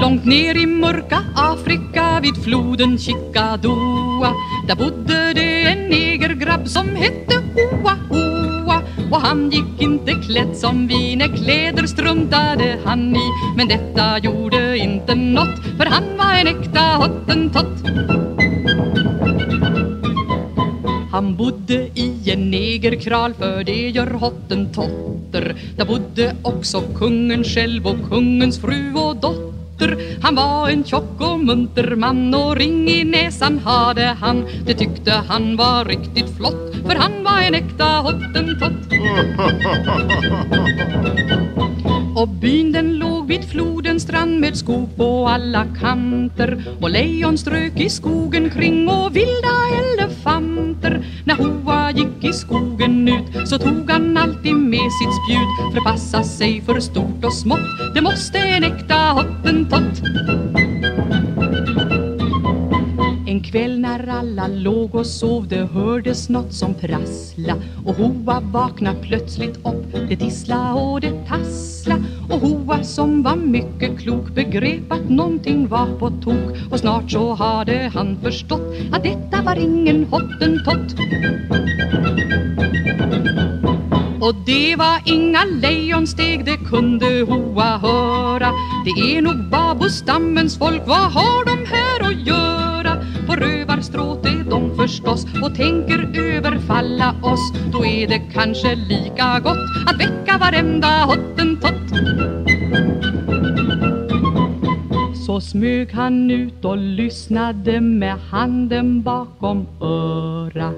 Långt ner i mörka Afrika vid floden Chickadoa Där bodde det en negergrabb som hette Hoa Hoa. Och han gick inte klädd som vi när kläder struntade han i. Men detta gjorde inte något för han var en äkta hottentott han bodde i en negerkral för det gör hottentotter. Där bodde också kungen själv och kungens fru och dotter. Han var en tjock och munter man och ring i näsan hade han. Det tyckte han var riktigt flott för han var en äkta hottentott. Och byn den låg vid flodens strand med skog på alla kanter. Och lejon strök i skogen kring och vilda elefanter. När Hoa gick i skogen ut så tog han alltid med sitt spjut förpassa sig för stort och smått. Det måste en äkta hottentott en kväll när alla låg och sov det hördes något som prassla. Och Hoa vakna plötsligt upp, det tissla och det tassla. Och Hoa som var mycket klok begrep att någonting var på tok. Och snart så hade han förstått att detta var ingen hottentott och det var inga lejonsteg, det kunde Hoa höra. Det är nog babostammens folk, vad har de här att göra? På rövarstråt är de förstås och tänker överfalla oss. Då är det kanske lika gott att väcka varenda hottentott. Så smög han ut och lyssnade med handen bakom öra.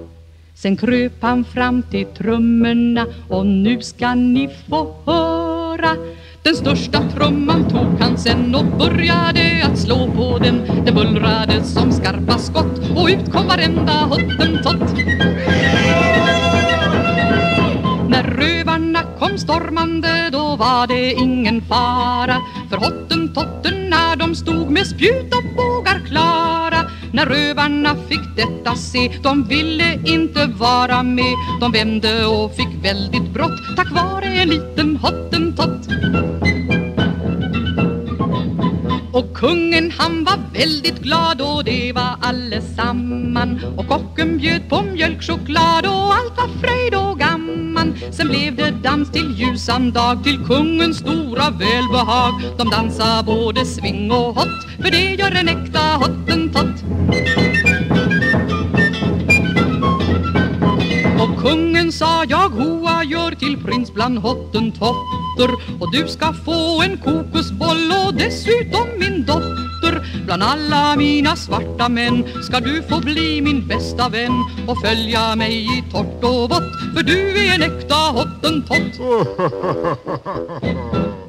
Sen kröp han fram till trummorna och nu ska ni få höra. Den största trumman tog han sen och började att slå på den Det bullrade som skarpa skott och ut kom varenda hottentott. När rövarna kom stormande då var det ingen fara. För hottentotterna de stod med spjut och bågar klara när rövarna fick detta se De ville inte vara med. De vände och fick väldigt brått Tack vare en liten hottentott och kungen han var väldigt glad och det var allesamman. Och kocken bjöd på mjölkchoklad och allt var fröjd och gammal Sen blev det dans till ljusan dag till kungens stora välbehag. De dansar både sving och hot, för det gör en äkta hottentott kungen sa jag hoa gör till prins bland hottentotter Och du ska få en kokosboll och dessutom min dotter. Bland alla mina svarta män ska du få bli min bästa vän Och följa mig i torrt och vått För du är en äkta hottentott